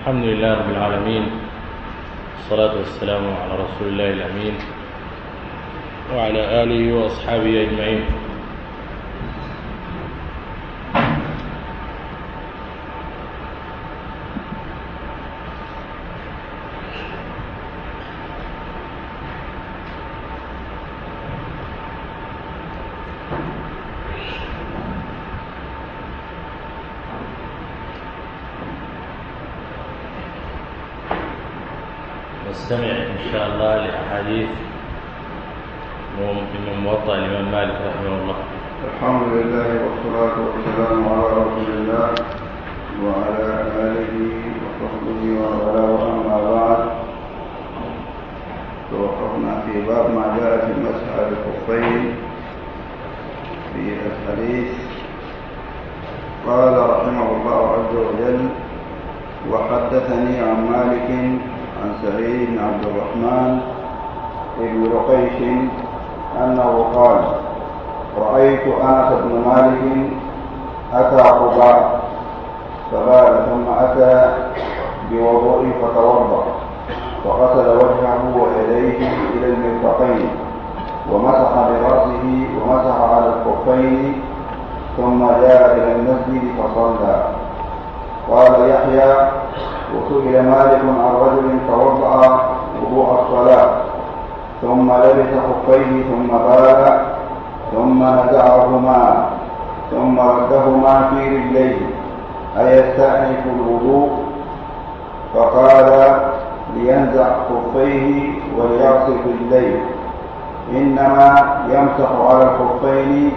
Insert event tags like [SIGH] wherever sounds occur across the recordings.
الحمد لله رب العالمين الصلاة والسلام على رسول الله الأمين وعلى آله وأصحابه أجمعين فبال ثم أتى بوضوء فتوضأ فغسل وجهه ويديه إلى المرفقين ومسح برأسه ومسح على الخفين ثم جاء إلى المسجد فصلى. قال يحيى وسئل مالك عن رجل توضأ وضوء الصلاة ثم لبس خفيه ثم باء ثم نزعهما ثم ردهما في رجليه. أيستأنف الوضوء؟ فقال لينزع خفيه وليغسل رجليه. إنما يمسح على الخفين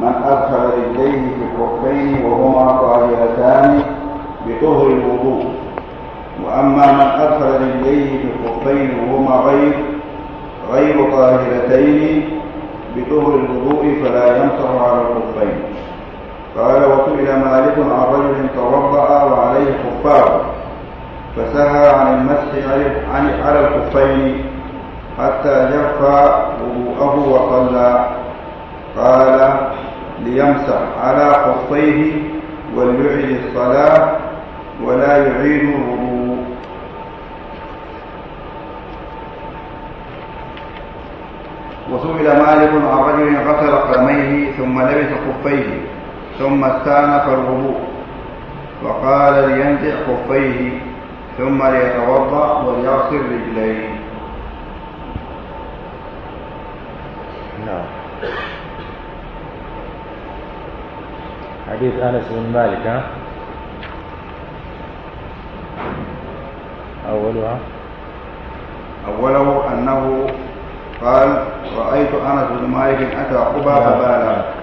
من أدخل رجليه في الخفين وهما طاهرتان بطهر الوضوء. وأما من أدخل رجليه في الخفين وهما غير غير طاهرتين بطهر الوضوء فلا يمسح على الخفين. قال وسئل مالك عن رجل توضأ وعليه خفان فسهى عن المسح على الخفين حتى جف وضوءه وصلى. قال ليمسح على خفيه وليعيد الصلاة ولا يعيد الوضوء. وسئل مالك عن رجل غسل قدميه ثم لبس خفيه. ثم استانف فالوضوء وقال لينزع خفيه ثم ليتوضأ وليغسل رجليه. نعم. حديث أنس بن مالك ها؟ أولها؟ أوله أنه قال رأيت أنس بن مالك أتى قبى فبالغ نعم.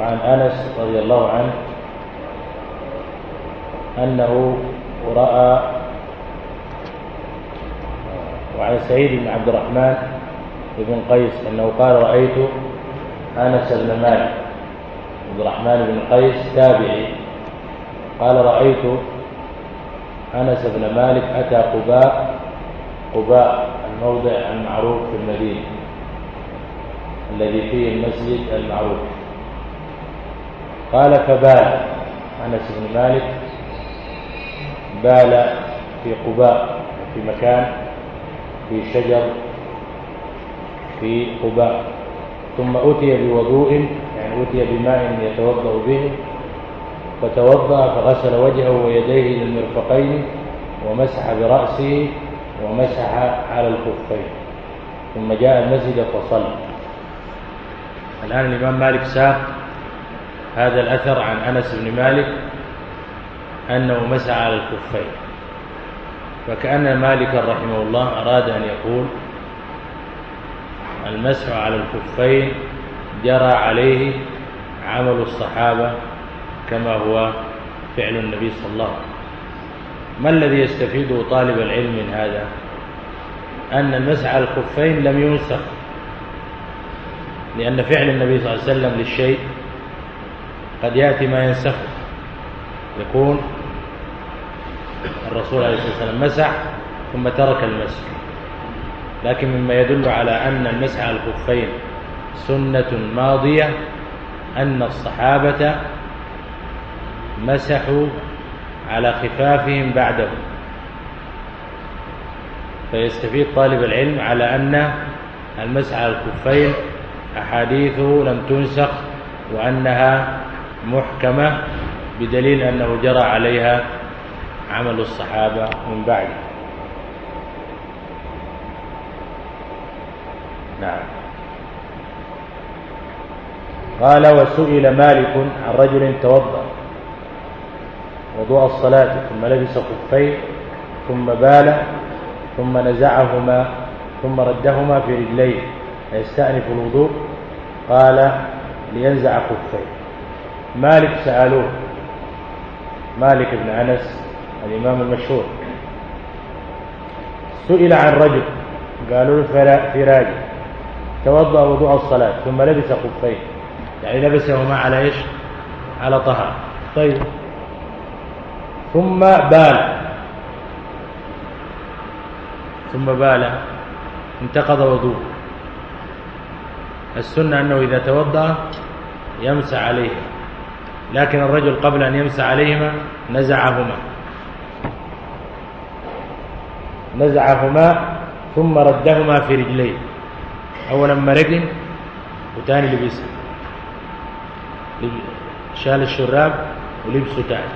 وعن أنس رضي الله عنه أنه رأى وعن سعيد بن عبد الرحمن بن قيس أنه قال رأيت أنس بن مالك عبد الرحمن بن قيس تابعي. قال رأيت أنس بن مالك أتى قباء قباء الموضع المعروف في المدينة الذي فيه المسجد المعروف. قال فبال. أنس بن مالك بال في قباء في مكان في شجر في قباء. ثم أتي بوضوء يعني أتي بماء يتوضأ به. فتوضأ فغسل وجهه ويديه إلى المرفقين ومسح برأسه ومسح على الخفين. ثم جاء المسجد فصلى. الآن الإمام مالك ساق. هذا الأثر عن أنس بن مالك أنه مسعى على الكفين. فكأن مالكا رحمه الله أراد أن يقول المسح على الكفين جرى عليه عمل الصحابة كما هو فعل النبي صلى الله عليه وسلم. ما الذي يستفيده طالب العلم من هذا؟ أن المسح على الكفين لم ينسخ لأن فعل النبي صلى الله عليه وسلم للشيء قد يأتي ما ينسخه يكون الرسول عليه الصلاة والسلام مسح ثم ترك المسح. لكن مما يدل على أن المسح على الخفين سنة ماضية أن الصحابة مسحوا على خفافهم بعده. فيستفيد طالب العلم على أن المسح على الكفين أحاديثه لم تنسخ وأنها محكمة بدليل أنه جرى عليها عمل الصحابة من بعد. نعم. قال وسئل مالك عن رجل توضأ. وضوء الصلاة ثم لبس خفين ثم بال ثم نزعهما ثم ردهما في رجليه يستأنف الوضوء؟ قال لينزع خفيه. مالك سألوه. مالك بن أنس الإمام المشهور. سئل عن رجل قالوا له فراجي. توضأ وضوء الصلاة ثم لبس خفين. يعني لبسهما على إيش؟ على طهر طيب. ثم بال. ثم بال. انتقض وضوء السنة أنه إذا توضأ يمسح عليه لكن الرجل قبل أن يمسى عليهما نزعهما. نزعهما ثم ردهما في رجليه. أولا مرق وتاني لبس. شال الشراب ولبسه تاني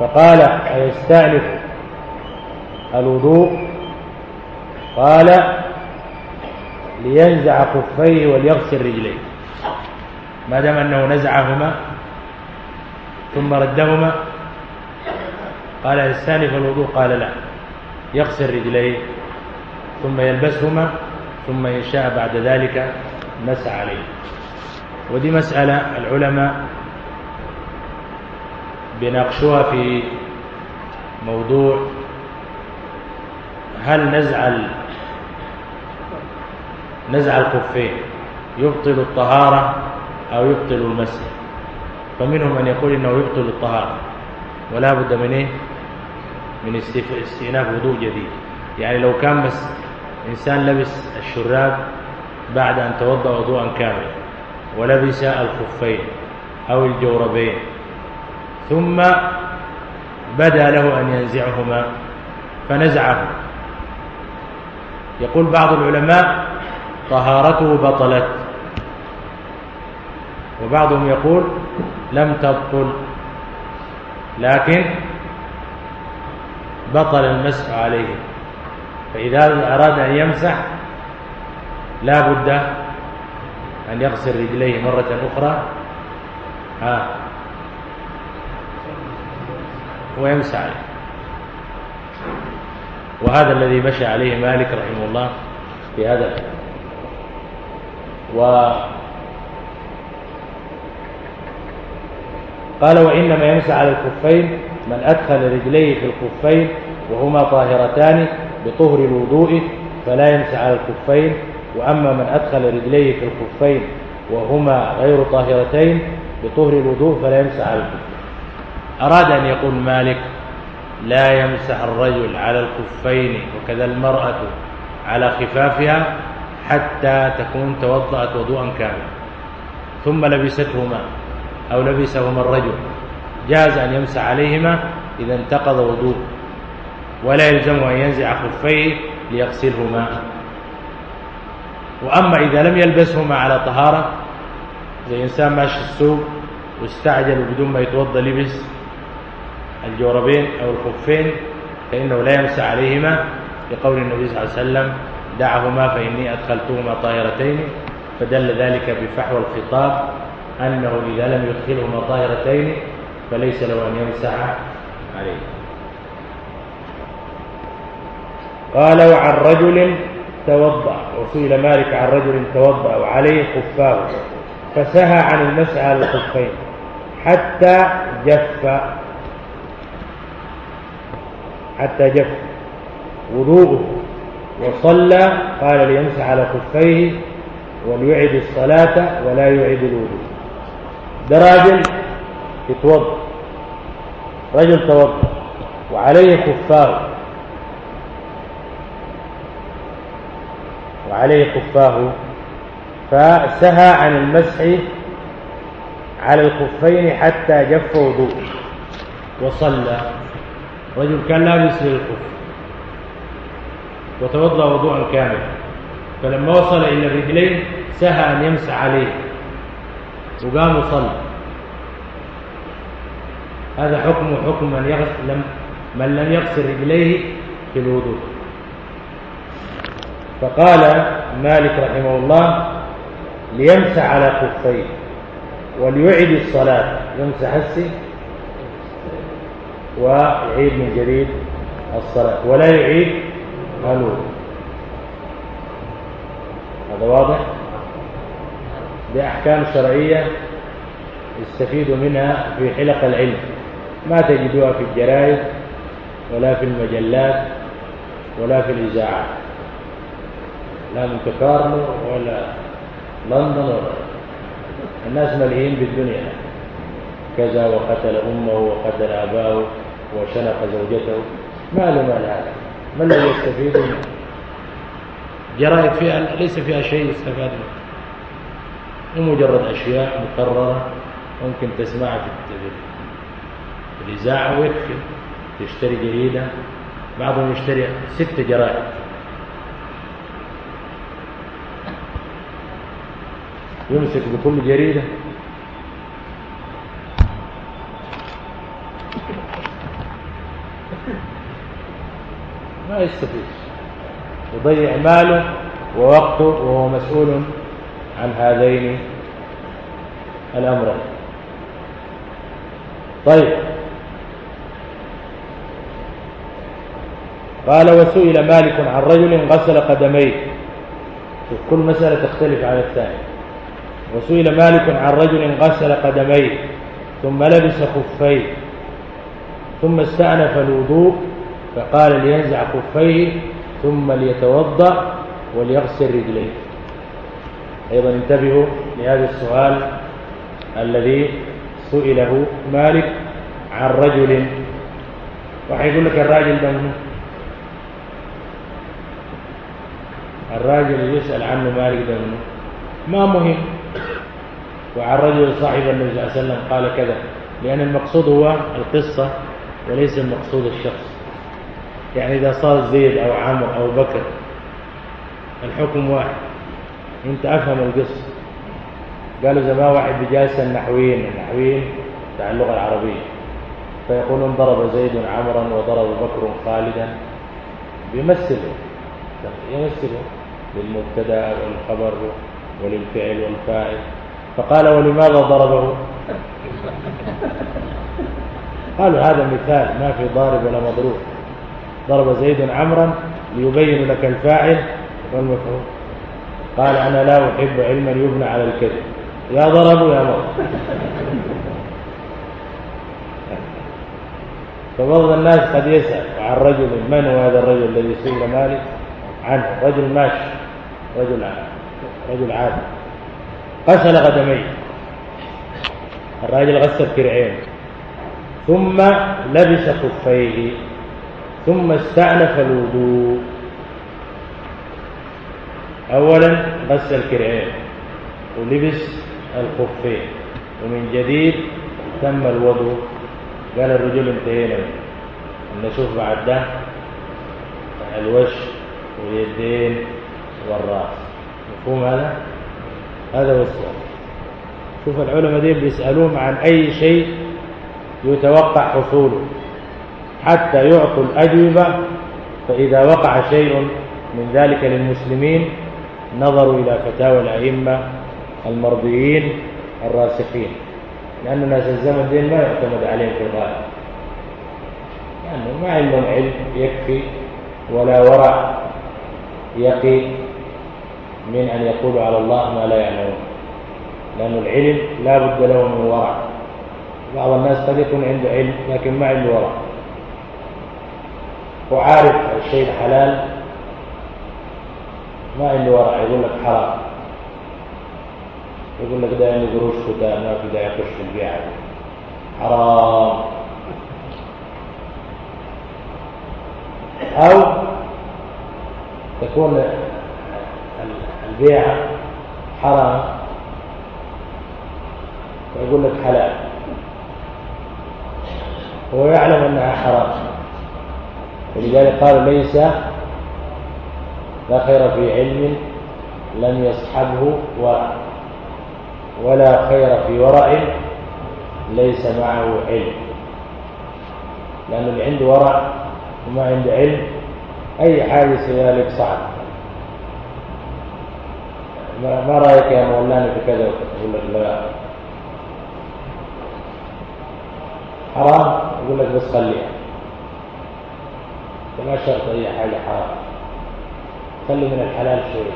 فقال أيستعلف الوضوء؟ قال لينزع خفيه وليغسل رجليه. ما دام أنه نزعهما ثم ردهما قال الثاني الوضوء قال لا. يغسل رجليه ثم يلبسهما ثم إن شاء بعد ذلك مسع عليه. ودي مسألة العلماء بناقشوها في موضوع هل نزعل نزع الخفين يبطل الطهارة أو يبطل المسح؟ فمنهم من يقول إنه يبطل الطهارة ولا بد من إيه؟ من استئناف وضوء جديد. يعني لو كان بس إنسان لبس الشراب بعد أن توضأ وضوءا كاملا ولبس الخفين أو الجوربين ثم بدا له أن ينزعهما فنزعه. يقول بعض العلماء طهارته بطلت وبعضهم يقول لم تبطل. لكن بطل المسح عليه. فإذا أراد أن يمسح لا بد أن يغسل رجليه مرة أخرى. ها. ويمسح عليه. وهذا الذي مشى عليه مالك رحمه الله في هذا و قال وإنما يمسح على الكفين من أدخل رجليه في الكفين وهما طاهرتان بطهر الوضوء فلا يمسح على الكفين وأما من أدخل رجليه في الكفين وهما غير طاهرتين بطهر الوضوء فلا يمسح على الكفين. أراد أن يقول مالك لا يمسح الرجل على الكفين وكذا المرأة على خفافها حتى تكون توضأت وضوءا كاملا. ثم لبستهما. أو لبسهما الرجل. جاز أن يمسح عليهما إذا انتقض وضوء. ولا يلزم أن ينزع خفيه ليغسلهما. وأما إذا لم يلبسهما على طهارة زي إنسان ماشي السوق واستعجل بدون ما يتوضأ لبس الجوربين أو الخفين فإنه لا يمسح عليهما. لقول النبي صلى الله عليه وسلم دعهما فإني أدخلتهما طائرتين فدل ذلك بفحوى الخطاب أنه إذا لم يدخلهما طائرتين فليس له أن يمسح عليه. قال وعن رجل توضأ. وصيل مالك عن رجل توضأ وعليه خفاه فسهى عن المسح على الخفين حتى جف. حتى جف وضوءه. وصلى قال ليمسح على خفيه وليعد الصلاة ولا يعد الوضوء. ده راجل يتوضا رجل توضا وعليه كفاه وعليه كفاه فسهى عن المسح على الخفين حتى جف وضوءه. وصلى. رجل كان لابس للخف وتوضأ وضوءا كامل فلما وصل إلى الرجلين سهى أن يمسح عليه. وقام وصلى. هذا حكم حكم من, لم من لم يغسل رجليه في الوضوء. فقال مالك رحمه الله ليمسح على كفيه وليعد الصلاة. يمسح السي ويعيد من جديد الصلاة. ولا يعيد الوضوء هذا واضح؟ بأحكام شرعية يستفيد منها في حلق العلم. ما تجدوها في الجرائد ولا في المجلات ولا في الإذاعات. لا متكارنو ولا لندن ولا. الناس ملهين بالدنيا. كذا وقتل أمه وقتل أباه وشنق زوجته. ما له مال هذا. ما الذي يستفيد منه؟ جرائد فيها ليس فيها شيء يستفاد منه. هي مجرد أشياء مكررة ممكن تسمعها في الإذاعة ويكفي تشتري جريدة بعضهم يشتري ست جرائد. يمسك بكل جريدة. ما يستفيد. يضيع ماله ووقته وهو مسؤول عن هذين الأمرين. طيب. قال وسئل مالك عن رجل غسل قدميه. كل مسألة تختلف عن الثانية. وسئل مالك عن رجل غسل قدميه ثم لبس خفيه ثم استأنف الوضوء فقال لينزع خفيه ثم ليتوضأ وليغسل رجليه. أيضا انتبهوا لهذا السؤال الذي سئله مالك عن رجل. وحيقول لك الراجل ده الراجل يسأل عنه مالك ده ما مهم؟ وعن رجل صاحب النبي صلى الله عليه وسلم قال كذا لأن المقصود هو القصة وليس المقصود الشخص. يعني إذا صار زيد أو عمر أو بكر الحكم واحد. انت افهم القصة. قالوا زمان واحد بجالس النحويين النحويين بتاع اللغة العربية. فيقولون ضرب زيد عمرا وضرب بكر خالدا. بيمثله يمثله للمبتدأ والخبر وللفعل والفاعل. فقال ولماذا ضربه؟ قالوا هذا مثال ما في ضارب ولا مضروب. ضرب زيد عمرا ليبين لك الفاعل والمفعول. قال أنا لا أحب علما يبنى على الكذب. يا ضرب يا ضرب فبعض الناس قد يسأل عن رجل من هو هذا الرجل الذي سئل مالك؟ عنه. رجل ماشي رجل عادي رجل عادي غسل قدميه. الراجل غسل كرعين. ثم لبس خفيه ثم استأنف الوضوء. اولا بس الكرعين ولبس الخفين ومن جديد تم الوضوء. قال الرجل انتهينا نشوف بعد ده الوش واليدين والراس. مفهوم هذا؟ هذا هو السؤال شوف العلماء دي بيسالوهم عن أي شيء يتوقع حصوله. حتى يعطوا الأجوبة فإذا وقع شيء من ذلك للمسلمين نظروا إلى فتاوى الأئمة المرضيين الراسخين. لأن الناس الزمن دين ما يعتمد عليهم في الغالب. لأنه يعني ما عندهم علم يكفي ولا ورع يقي من أن يقولوا على الله ما لا يعلمون. لأن العلم لا بد له من ورع. بعض الناس قد يكون عنده علم لكن ما عنده ورع. وعارف الشيء الحلال ما اللي وراء يقول لك حرام. يقول لك دائما يعني قروش خدا ما في داعي يخش في البيعة حرام. أو تكون البيع حرام. ويقول لك حلال. هو يعلم أنها حرام. ولذلك قال ليس لا خير في علم لم يصحبه ورع ولا خير في ورع ليس معه علم. لأن اللي عنده ورع وما عنده علم أي حادث ذلك صعب. ما رأيك يا مولاني في كذا؟ يقول لك لا. حرام؟ يقول لك بس خليها. فما شرط أي حاجة حرام. خلوا من الحلال شيء.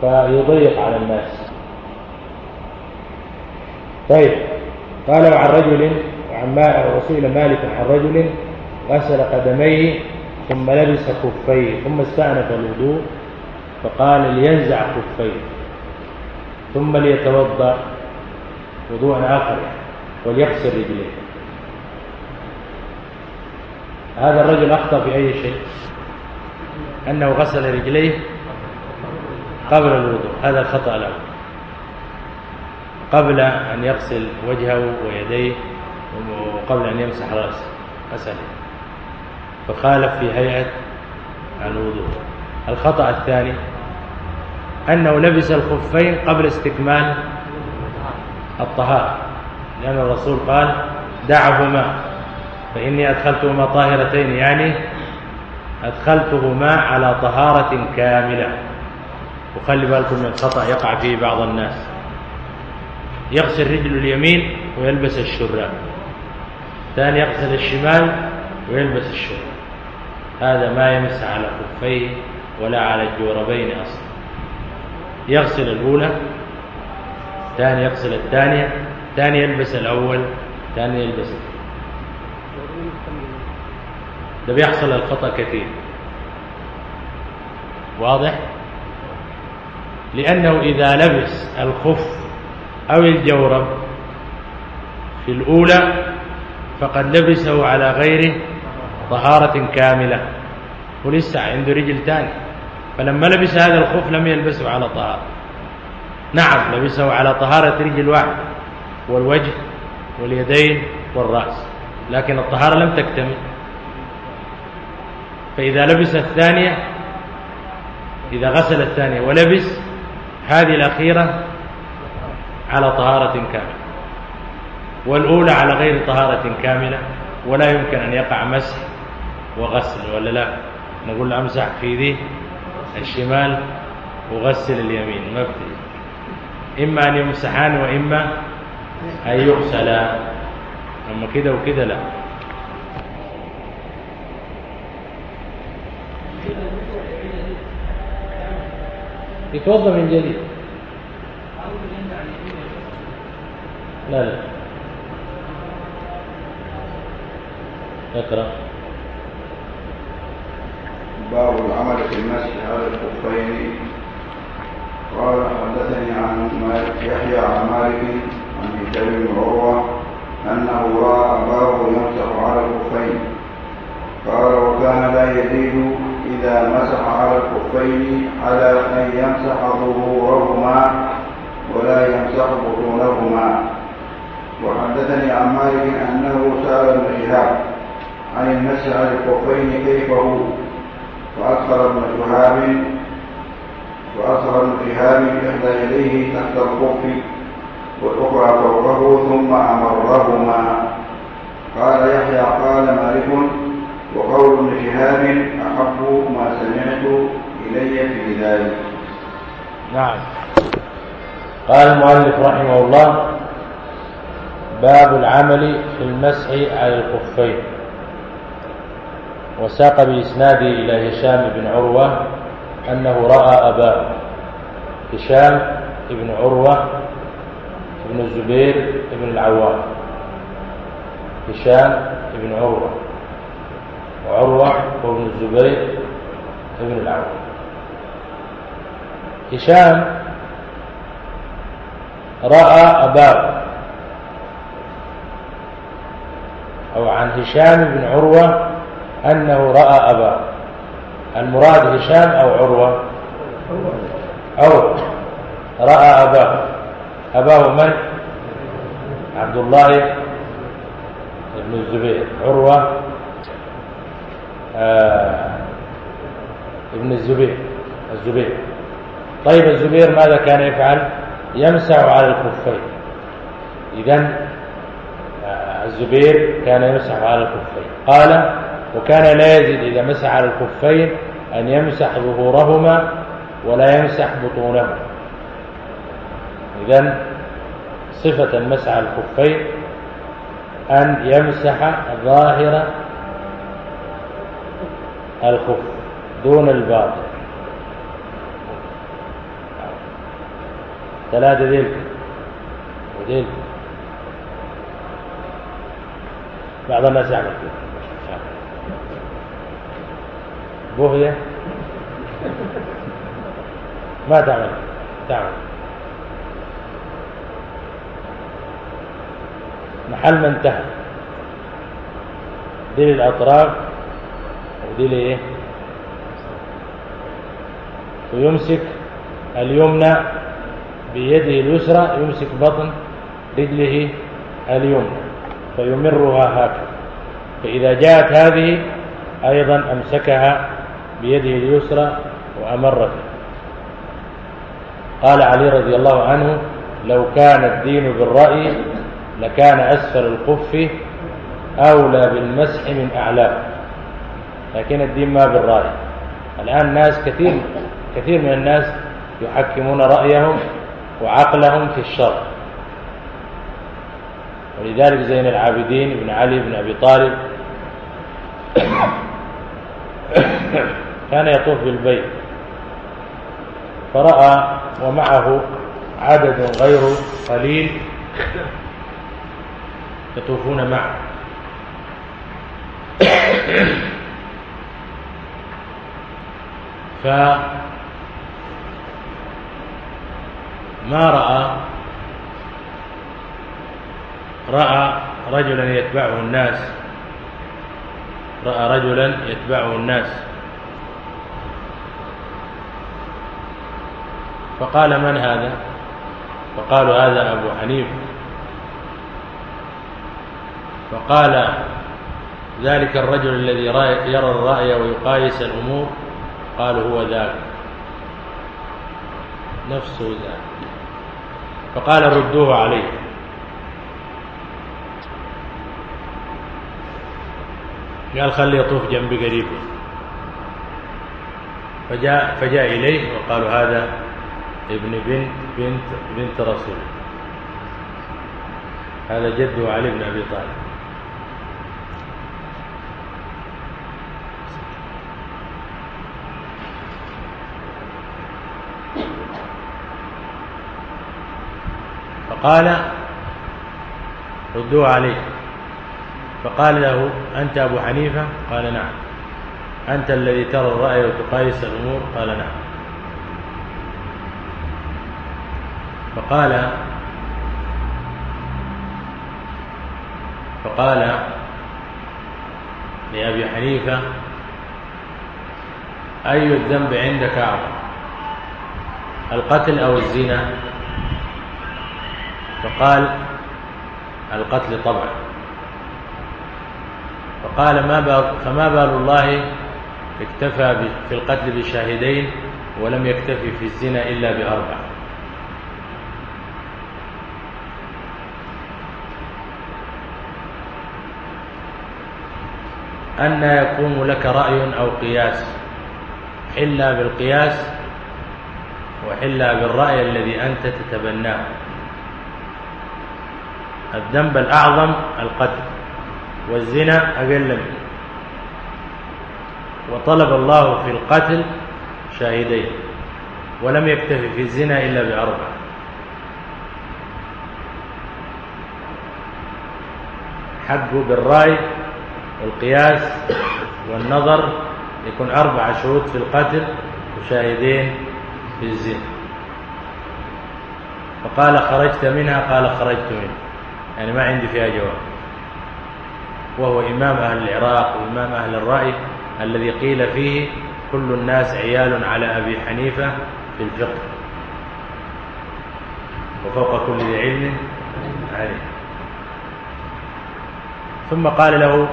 فيضيق على الناس. طيب. قال عن رجل عن وسئل مالك عن رجل غسل قدميه ثم لبس كفيه ثم استأنف الوضوء فقال لينزع كفيه ثم ليتوضأ. وضوءا آخر يعني. وليغسل رجليه. هذا الرجل أخطأ في أي شيء؟ أنه غسل رجليه قبل الوضوء. هذا الخطأ له. قبل أن يغسل وجهه ويديه وقبل أن يمسح رأسه. غسله فخالف في هيئة الوضوء. الخطأ الثاني أنه لبس الخفين قبل استكمال الطهارة. لأن الرسول قال دعهما. فإني أدخلتهما طاهرتين يعني أدخلتهما على طهارة كاملة. وخلي بالكم من الخطأ يقع فيه بعض الناس. يغسل رجل اليمين ويلبس الشراب ثاني يغسل الشمال ويلبس الشراب هذا ما يمس على خفيه ولا على الجوربين أصلا. يغسل الأولى ثاني يغسل الثانية ثاني يلبس الأول ثاني يلبس الثاني. ده بيحصل الخطأ كثير. واضح؟ لأنه إذا لبس الخف أو الجورب في الأولى فقد لبسه على غيره طهارة كاملة ولسه عنده رجل ثاني فلما لبس هذا الخف لم يلبسه على طهارة. نعم لبسه على طهارة رجل واحد والوجه واليدين والرأس. لكن الطهارة لم تكتمل. فإذا لبس الثانية إذا غسل الثانية ولبس هذه الأخيرة على طهارة كاملة والأولى على غير طهارة كاملة ولا يمكن أن يقع مسح وغسل ولا لا؟ نقول له أمسح في ذي الشمال وغسل اليمين ما مبدئ إما أن يمسحان وإما أن يغسلا. أما كده وكده لا. يتوضا من جديد لا لا اقرا باب العمل في المسح على الخفين قال حدثني عن مالك يحيى عن مالك عن هشام بن عروه انه راى اباه يمسح على الخفين قال وكان لا يزيد إذا مسح على الكفين على أن يمسح ظهورهما ولا يمسح بطونهما. وحدثني عن مالك أنه سأل ابن شهاب عن المسح على الكفين كيف هو؟ وأكثر ابن شهاب وأكثر ابن شهاب إحدى يديه تحت الكف والأخرى فوقه ثم أمرهما. قال يحيى قال مالك وقول ابن شهاب أحب ما سمعت إلي في ذلك. نعم. قال المؤلف رحمه الله باب العمل في المسح على الخفين. وساق بإسناده إلى هشام بن عروة أنه رأى أباه هشام بن عروة بن الزبير بن العوام. هشام بن عروة. عروة وابن الزبير ابن العوام هشام رأى أباه. أو عن هشام بن عروة أنه رأى أباه. المراد هشام أو عروة؟ أو رأى أباه. أباه من؟ عبد الله بن الزبير. عروة. آه، ابن الزبير الزبير. طيب الزبير ماذا كان يفعل؟ يمسح على الكفين. إذا آه، الزبير كان يمسح على الكفين. قال وكان لا يزيد إذا مسح على الكفين أن يمسح ظهورهما ولا يمسح بطونهما. إذا صفة المسح على أن يمسح ظاهر الخف دون الباطل. ثلاثة ذلك وذلك بعض الناس يعمل كده بغية. ما تعمل. تعمل. محل ما انتهى. دير الأطراف. دي ليه إيه ويمسك اليمنى بيده اليسرى يمسك بطن رجله اليمنى فيمرها هكذا فإذا جاءت هذه أيضا أمسكها بيده اليسرى وأمر قال علي رضي الله عنه لو كان الدين بالرأي لكان أسفل القف أولى بالمسح من أعلاه لكن الدين ما بالرأي. الآن ناس كثير كثير من الناس يحكمون رأيهم وعقلهم في الشر. ولذلك زين العابدين بن علي بن أبي طالب [COUGHS] كان يطوف بالبيت. فرأى ومعه عدد غير قليل يطوفون معه. [COUGHS] فما رأى رأى رجلا يتبعه الناس رأى رجلا يتبعه الناس. فقال من هذا؟ فقالوا هذا أبو حنيفة. فقال ذلك الرجل الذي يرى الرأي ويقايس الأمور. قال هو ذاك نفسه ذاك فقال ردوه عليه. قال خلي يطوف جنب قريب. فجاء فجاء إليه وقالوا هذا ابن بنت بنت بنت رسول. هذا جده علي بن أبي طالب. قال ردوا عليه. فقال له أنت أبو حنيفة؟ قال نعم. أنت الذي ترى الرأي وتقايس الأمور؟ قال نعم. فقال فقال لأبي حنيفة أي الذنب عندك أعظم القتل أو الزنا؟ فقال القتل طبعا فقال ما فما بال الله اكتفى في القتل بشاهدين ولم يكتفي في الزنا إلا بأربعة أن يكون لك رأي أو قياس. حلا بالقياس وحلا بالرأي الذي أنت تتبناه. الذنب الأعظم القتل والزنا أقل منه. وطلب الله في القتل شاهدين ولم يكتفي في الزنا إلا بأربعة حقه بالرأي والقياس والنظر يكون أربع شروط في القتل وشاهدين في الزنا. فقال خرجت منها قال خرجت منها. يعني ما عندي فيها جواب. وهو إمام أهل العراق وإمام أهل الرأي الذي قيل فيه كل الناس عيال على أبي حنيفة في الفقه. وفوق كل ذي علم عليه ثم قال له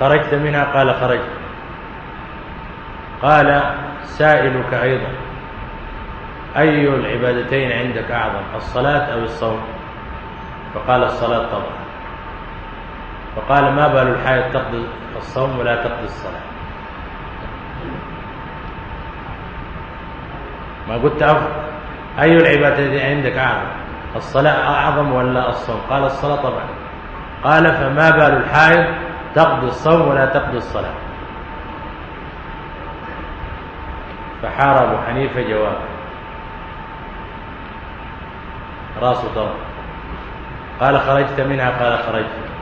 خرجت منها؟ قال خرجت. قال سائلك أيضا. أي العبادتين عندك أعظم؟ الصلاة أو الصوم؟ فقال الصلاة طبعا. فقال ما بال الحائض تقضي الصوم ولا تقضي الصلاة. ما قلت أفضل أي العبادة التي عندك أعظم؟ الصلاة أعظم ولا الصوم؟ قال الصلاة طبعا. قال فما بال الحائض تقضي الصوم ولا تقضي الصلاة. فحار أبو حنيفة جوابه راسه طبعا. قال خرجت منها قال خرجت.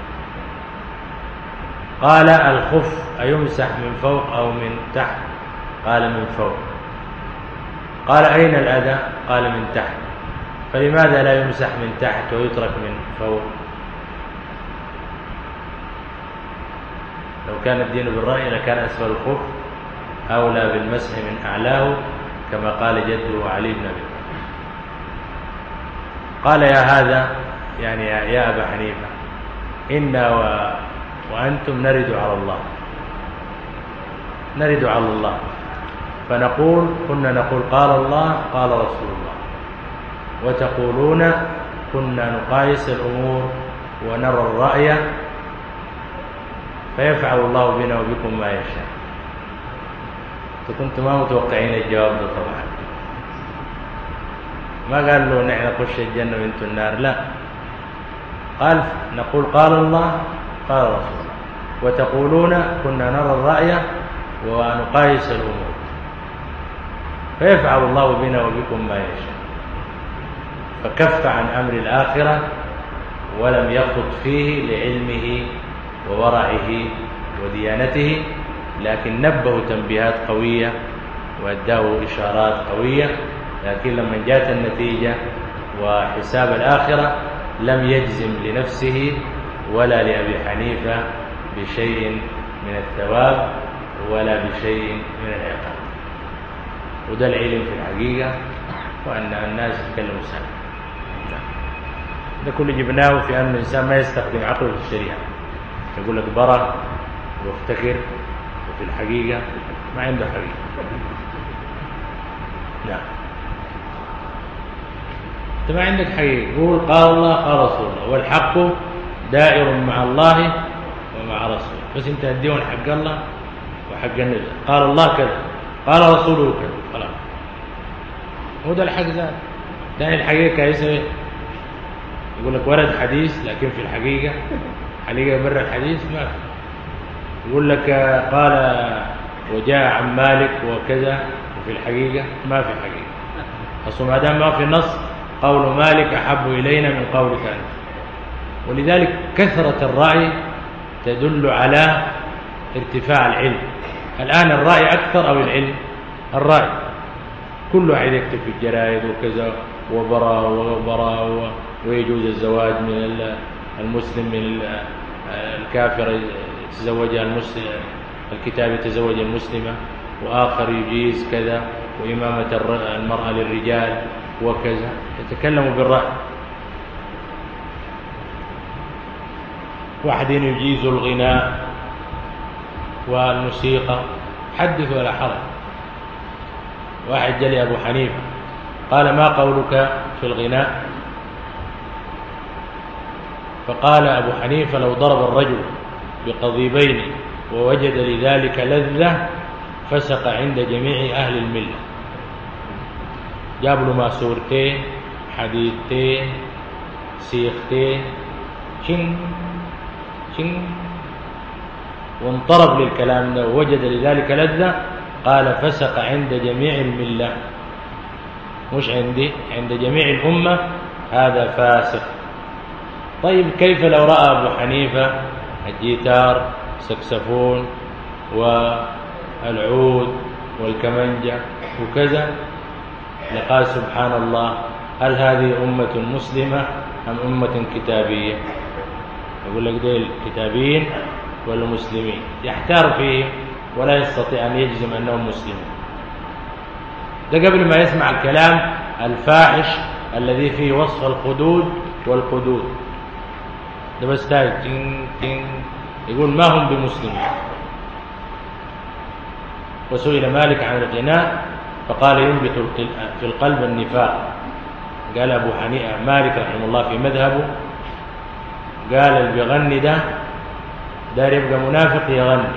قال الخف أيمسح من فوق أو من تحت؟ قال من فوق. قال أين الأذى؟ قال من تحت. فلماذا لا يمسح من تحت ويترك من فوق؟ لو كان الدين بالرأي لكان أسفل الخف أولى بالمسح من أعلاه كما قال جده علي بن أبي قال يا هذا يعني يا أبا حنيفة. إنا و... وأنتم نرد على الله. نرد على الله. فنقول كنا نقول قال الله قال رسول الله. وتقولون كنا نقايس الأمور ونرى الرأي فيفعل الله بنا وبكم ما يشاء. كنتم ما متوقعين الجواب ده طبعا. ما قال له نحن نخش الجنة وأنتم النار. لا. قال نقول قال الله قال رسول وتقولون كنا نرى الرأي ونقايس الأمور. فيفعل الله بنا وبكم ما يشاء. فكف عن أمر الآخرة ولم يخط فيه لعلمه وورعه وديانته لكن نبه تنبيهات قوية وأداه إشارات قوية لكن لما جاءت النتيجة وحساب الآخرة لم يجزم لنفسه ولا لأبي حنيفة بشيء من الثواب ولا بشيء من العقاب. وده العلم في الحقيقة وأن الناس يتكلموا سنة نعم. ده كل جبناه في أن الإنسان ما يستخدم عقله في الشريعة. يقول لك برا وافتكر وفي الحقيقة ما عنده حقيقة. نعم. تبع عندك حقيقة يقول قال الله قال رسول الله. والحق دائر مع الله ومع رسوله. بس انت هديهم حق الله وحق النبي. قال الله كذا. قال رسوله كذا. خلاص. هو ده الحق ذات ده الحقيقة كويسة. يقول لك ورد حديث لكن في الحقيقة حقيقة بر الحديث ما يقول لك قال وجاء عن مالك وكذا وفي الحقيقة ما في حقيقة. أصلا ما دام ما في نص قول مالك أحب إلينا من قول ثاني. ولذلك كثرة الرأي تدل على ارتفاع العلم. الآن الرأي أكثر أو العلم؟ الرأي. كل واحد يكتب في الجرائد وكذا وبراء وبراء ويجوز الزواج من المسلم من الكافر يتزوجها المسلم الكتاب يتزوج المسلمة وآخر يجيز كذا وإمامة المرأة للرجال وكذا يتكلم بالرأي. واحد يجيز الغناء والموسيقى حدث ولا حرج. واحد جلي أبو حنيفة قال ما قولك في الغناء فقال أبو حنيفة لو ضرب الرجل بقضيبين ووجد لذلك لذة فسق عند جميع أهل الملة. یا ابن معصورتے حدیقتے سیختے چن چن وانطرب للكلام ده ووجد لذلك لذة قال فسق عند جميع الملة. مش عندي عند جميع الأمة هذا فاسق. طيب كيف لو رأى أبو حنيفة الجيتار سكسفون والعود والكمنجة وكذا؟ لقال سبحان الله هل هذه أمة مسلمة أم أمة كتابية؟ يقول لك دول كتابيين ولا مسلمين يحتار فيهم ولا يستطيع أن يجزم أنهم مسلمين ده قبل ما يسمع الكلام الفاحش الذي فيه وصف الخدود والقدود. ده بس تين تين. يقول ما هم بمسلمين؟ وسئل مالك عن الغناء فقال ينبت في القلب النفاق. قال أبو حنيفة مالك رحمه الله في مذهبه قال البغني ده دار يبقى منافق يغني.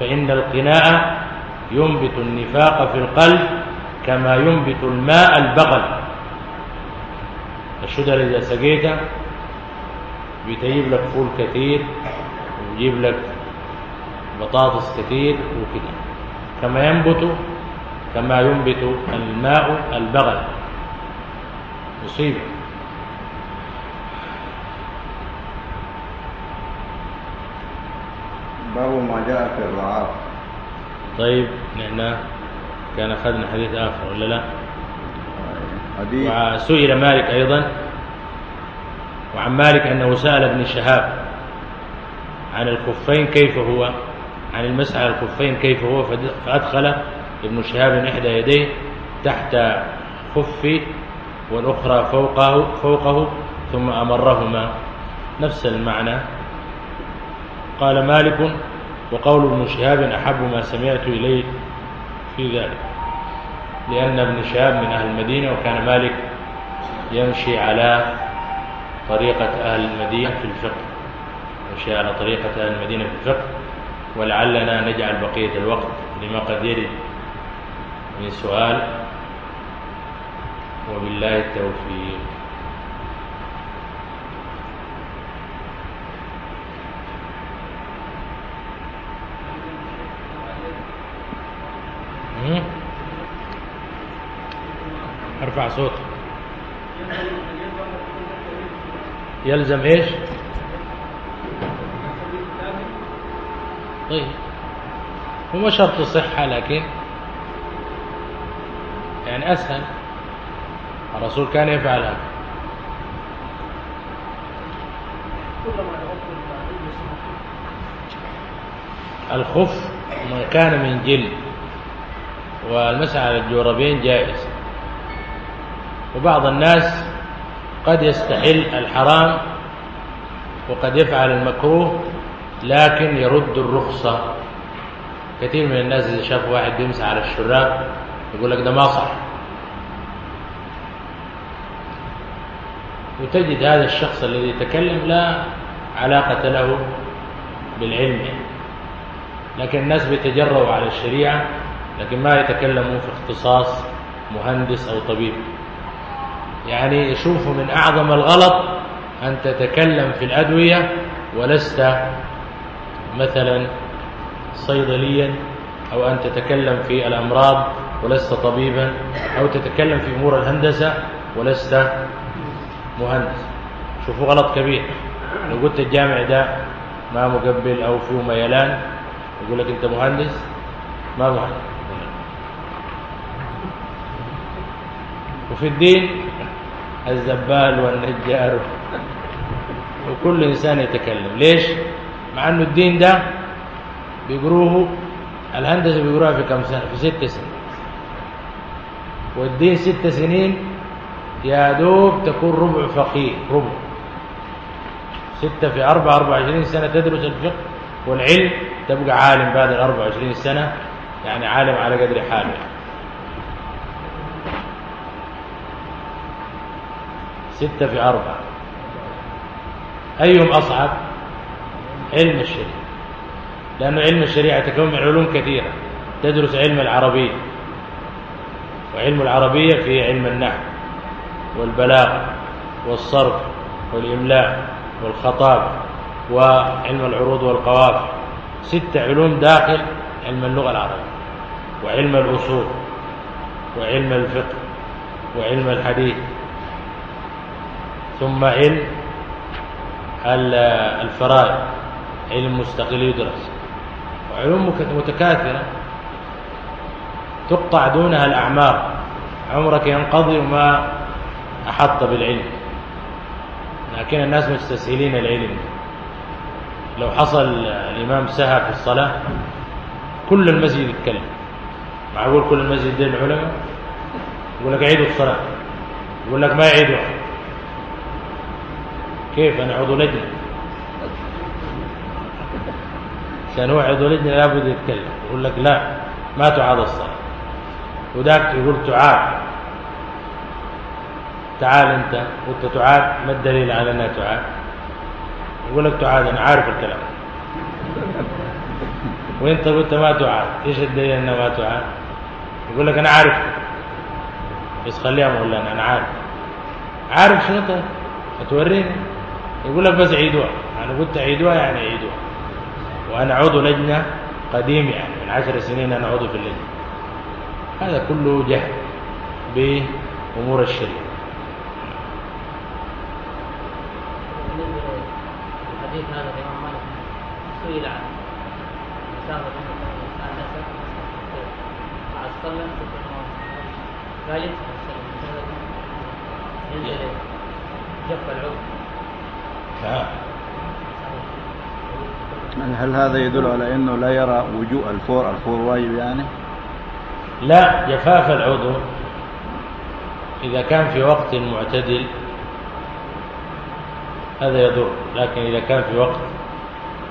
فإن القناع ينبت النفاق في القلب كما ينبت الماء البغل. الشدر إذا سقيته بتجيب لك فول كثير ويجيب لك بطاطس كثير وكده. كما ينبت كما ينبت الماء البغل. يصيب. باب ما جاء في الرعاف. طيب نحن كان أخذنا حديث آخر ولا لا؟ حديث. وسئل مالك أيضا وعن مالك أنه سأل ابن شهاب عن الخفين كيف هو عن المسعى الخفين كيف هو فأدخل ابن شهاب إحدى يديه تحت خفه والأخرى فوقه, فوقه ثم أمرهما. نفس المعنى. قال مالك وقول ابن شهاب أحب ما سمعت إليه في ذلك. لأن ابن شهاب من أهل المدينة وكان مالك يمشي على طريقة أهل المدينة في الفقه. يمشي على طريقة أهل المدينة في الفقه. ولعلنا نجعل بقية الوقت لما قد يرد. یہ سوال وباللہ توفیق ارفع صوت. يلزم إيش؟ طيب. هو شرط صحة لكن يعني أسهل. الرسول كان يفعل هذا. الخف ما كان من جلد. والمسح على الجوربين جائز. وبعض الناس قد يستحل الحرام وقد يفعل المكروه لكن يرد الرخصة. كثير من الناس إذا شاف واحد بيمسح على الشراب يقول لك ده ما صح وتجد هذا الشخص الذي يتكلم لا علاقة له بالعلم لكن الناس بيتجرؤوا على الشريعة لكن ما يتكلموا في اختصاص مهندس أو طبيب. يعني يشوفوا من أعظم الغلط أن تتكلم في الأدوية ولست مثلا صيدليا أو أن تتكلم في الأمراض ولست طبيبا أو تتكلم في أمور الهندسة ولست مهندس. شوفوا غلط كبير. لو قلت الجامع ده ما مقبل أو فيه ميلان يقول لك أنت مهندس ما مهندس. وفي الدين الزبال والنجار. وكل إنسان يتكلم. ليش؟ مع أنه الدين ده بيقروه الهندسة بيقروها في كم سنة؟ في ست سنة وديه ست سنين يا دوب تكون ربع فقيه ربع. ستة في أربع أربع عشرين سنة تدرس الفقه والعلم تبقى عالم بعد الأربع عشرين سنة يعني عالم على قدر حاله. ستة في أربعة أيهم أصعب؟ علم الشريعة. لأن علم الشريعة تكون من علوم كثيرة. تدرس علم العربية. وعلم العربية في علم النحو والبلاغ والصرف والإملاء والخطاب وعلم العروض والقواف ست علوم داخل علم اللغة العربية وعلم الأصول وعلم الفقه وعلم الحديث. ثم علم الفرائض علم مستقل يدرس. وعلوم متكاثرة تقطع دونها الأعمار. عمرك ينقضي وما أحط بالعلم. لكن الناس مستسهلين العلم. لو حصل الإمام سهى في الصلاة كل المسجد يتكلم. معقول كل المسجد دين العلماء؟ يقول لك عيدوا الصلاة. يقول لك ما يعيدوا. كيف؟ أنا عضو لجنة. عشان هو عضو لجنة لابد يتكلم. يقول لك لا ما تعاد الصلاة. وذاك يقول تعاد. تعال انت وانت تعاد ما الدليل على أنها تعاد؟ يقول لك تعاد أنا عارف الكلام. وانت قلت ما تعاد إيش الدليل أنها ما تعاد؟ يقول لك أنا عارف. بس خليها مغلانة أنا عارف. عارف شنو أنت؟ هتوريني. يقول لك بس عيدوها. أنا قلت عيدوها يعني عيدوها. وأنا عضو لجنة قديم يعني من عشر سنين أنا عضو في اللجنة. هذا كله جهل بأمور الشريعة. هذا الإمام مالك سئل عن مسافة جف العود. يعني هل هذا يدل على إنه لا يرى وجوء الفور الفور واجب يعني؟ لا جفاف العضو. إذا كان في وقت معتدل هذا يضر لكن إذا كان في وقت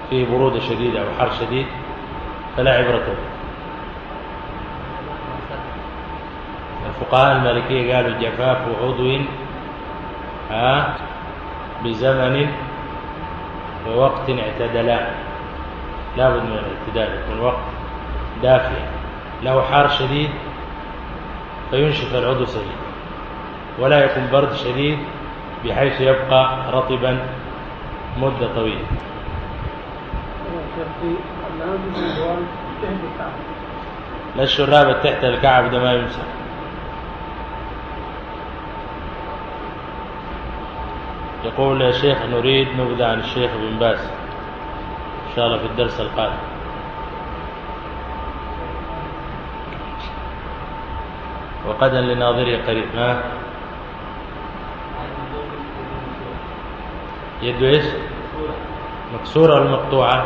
فيه برودة شديدة أو حر شديد فلا عبرة الفقهاء المالكية قالوا جفاف عضو ها بزمن ووقت اعتدلا. لابد من الاعتدال يكون وقت دافئ. له حار شديد فينشف العضو سيد ولا يكون برد شديد بحيث يبقى رطبا مدة طويلة. لا الشرابة تحت الكعب ده ما يمسك يقول يا شيخ نريد نبذة عن الشيخ بن باز إن شاء الله في الدرس القادم. وقدا لناظره قريب ها؟ يده إيش مكسورة ولا مقطوعة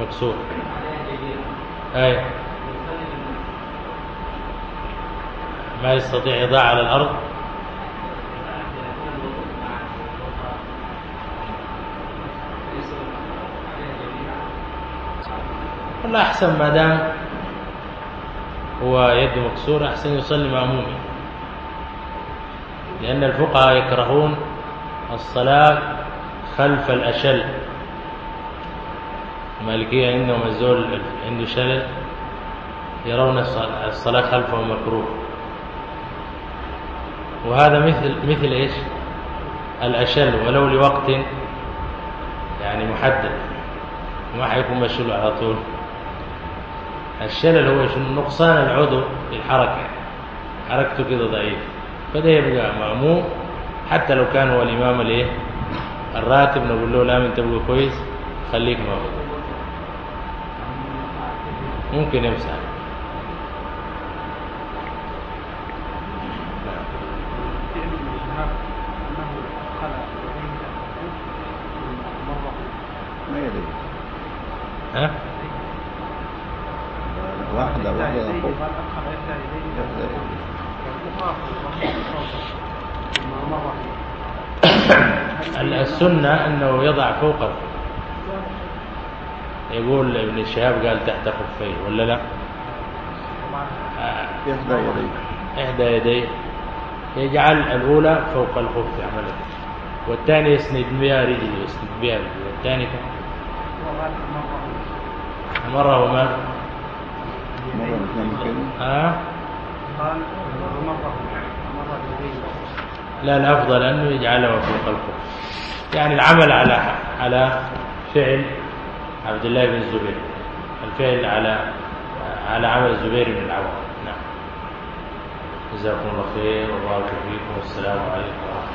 مكسورة اي ما يستطيع يضع على الأرض؟ والله أحسن ما دام هو يد مكسورة أحسن يصلي معموما لأن الفقهاء يكرهون الصلاة خلف الأشل. المالكية عندهم الزول عنده شلل يرون الصلاة خلفه مكروه. وهذا مثل مثل إيش؟ الأشل ولو لوقت يعني محدد. ما حيكون مشلول على طول. الشلل هو نقصان العضو للحركة حركته كده ضعيف. فده يبقى مأموم. حتى لو كان هو الإمام الايه الراتب نقول له لا من تبقى كويس خليك مأموم. ممكن يمسح. السنة أنه يضع فوقه. يقول ابن الشهاب قال تحت خفيه ولا لا؟ إحدى يديه. إحدى يديه. يجعل الأولى فوق الخف عملك. والثاني يسند بها رجله يسند بها رجله والثاني مرة وما ها؟ لا الأفضل أنه يجعله فوق الخف يعني العمل على على فعل عبد الله بن الزبير الفعل على على عمل الزبير بن العوام. نعم. جزاكم الله خير وبارك فيكم والسلام عليكم ورحمة الله.